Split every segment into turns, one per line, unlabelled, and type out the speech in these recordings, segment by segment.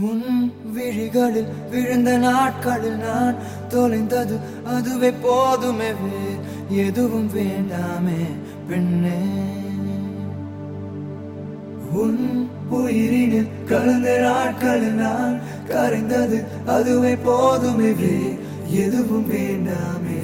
உன் விழிகளில் விழுந்த நாட்களில் நான் தொலைந்தது அதுவே போதுமே. வேறு எதுவும் வேண்டாமே பெண்ணே. உன் உயிரினில் கலந்த நாட்களில் நான் கரைந்தது அதுவே போதுமே. வேறு எதுவும் வேண்டாமே.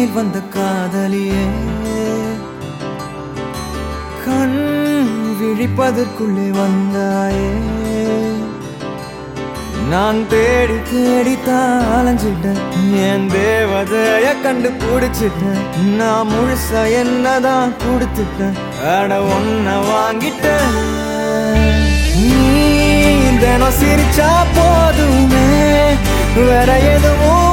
கண்ணில் வந்த காதலியே. கண் விழிப்பதற்குள்ளே வந்தாயே. நான் தேடி தேடி தான் அலைஞ்சிட்டேன் என் தேவதைய கண்டு பிடிச்சிட்டேன் நான் முழுசா என்னதான் கொடுத்துட்டேன் அட ஒன்ன வாங்கிட்டேன். நீ தினம் சிரிச்சா போதுமே வேற எதுவும்